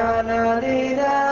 يا لا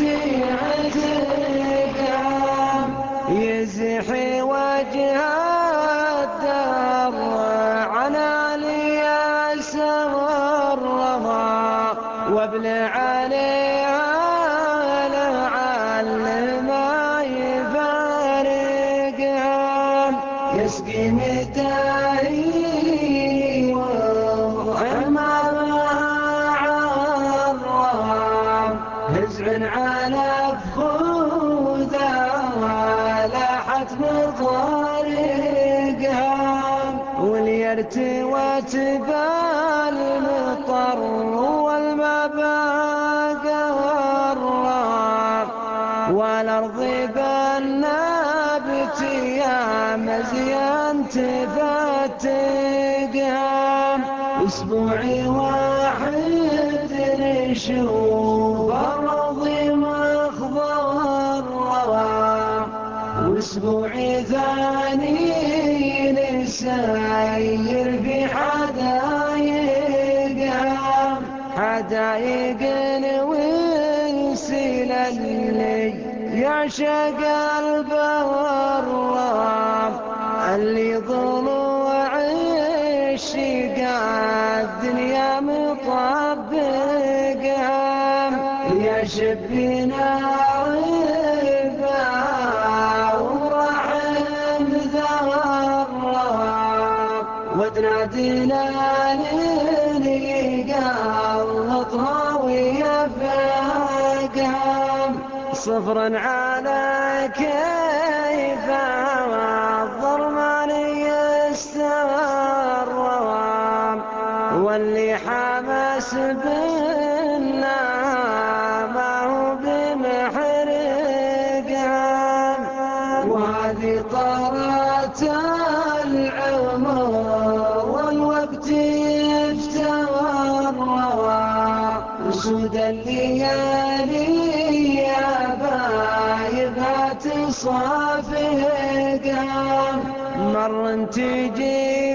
يعتقها يزحي وجه الدار عن علي سرها وابن عليها لعل ما يسقي مداري هزع على فخوذها لاحت مطارقها وليرتوت بالمطر والماء قرها والأرض بالنابت يا مزيان تفتقها أسبوعي واحد نشوف الأرض مخضرها وأسبوعي ثاني نسير في حدايقها حدايق ونسيل اللي يعشق البرام اللي ضلوع الدنيا مطبقها يا شبنا رفا ورحم ذرها وتنادينا قلطها ويفاقها صفرا على كيف الضرمان يسترها واللي حمس بنا ما هو بمحرقها وهذه طارت العمر والوقت يفترها وسود الليالي يا بايبها تصافقها مر تجي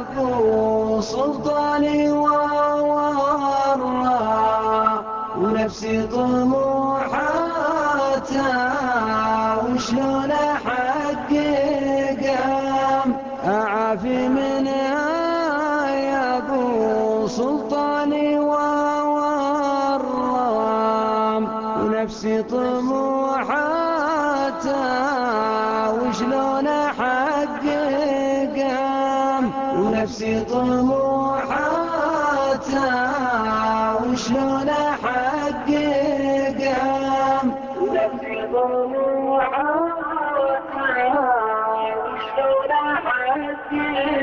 ابو سلطاني وورا ونفسي طموحاتها وشلون احققها اعافي منها يا ابو سلطاني وورا ونفسي طموحاتها وشلون احققها طموحاتها وشلون أحققها؟ ونفسي طموحاتها وشلون أحققها؟